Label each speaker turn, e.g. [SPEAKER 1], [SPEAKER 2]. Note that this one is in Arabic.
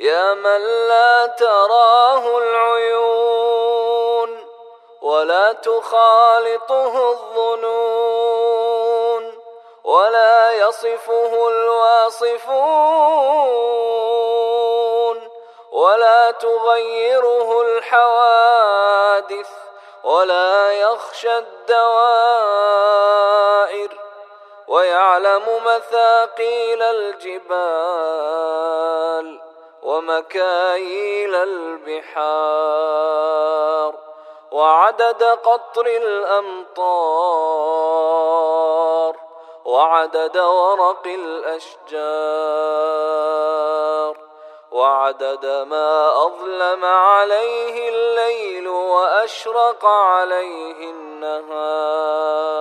[SPEAKER 1] يا من لا تراه العيون ولا تخالطه الظنون ولا يصفه الواصفون ولا تغيره الحوادث ولا يخشى الدوائر ويعلم مثاقيل الجبال ومكاييل البحار وعدد قطر الأمطار وعدد ورق الأشجار وعدد ما أظلم عليه الليل وأشرق عليه النهار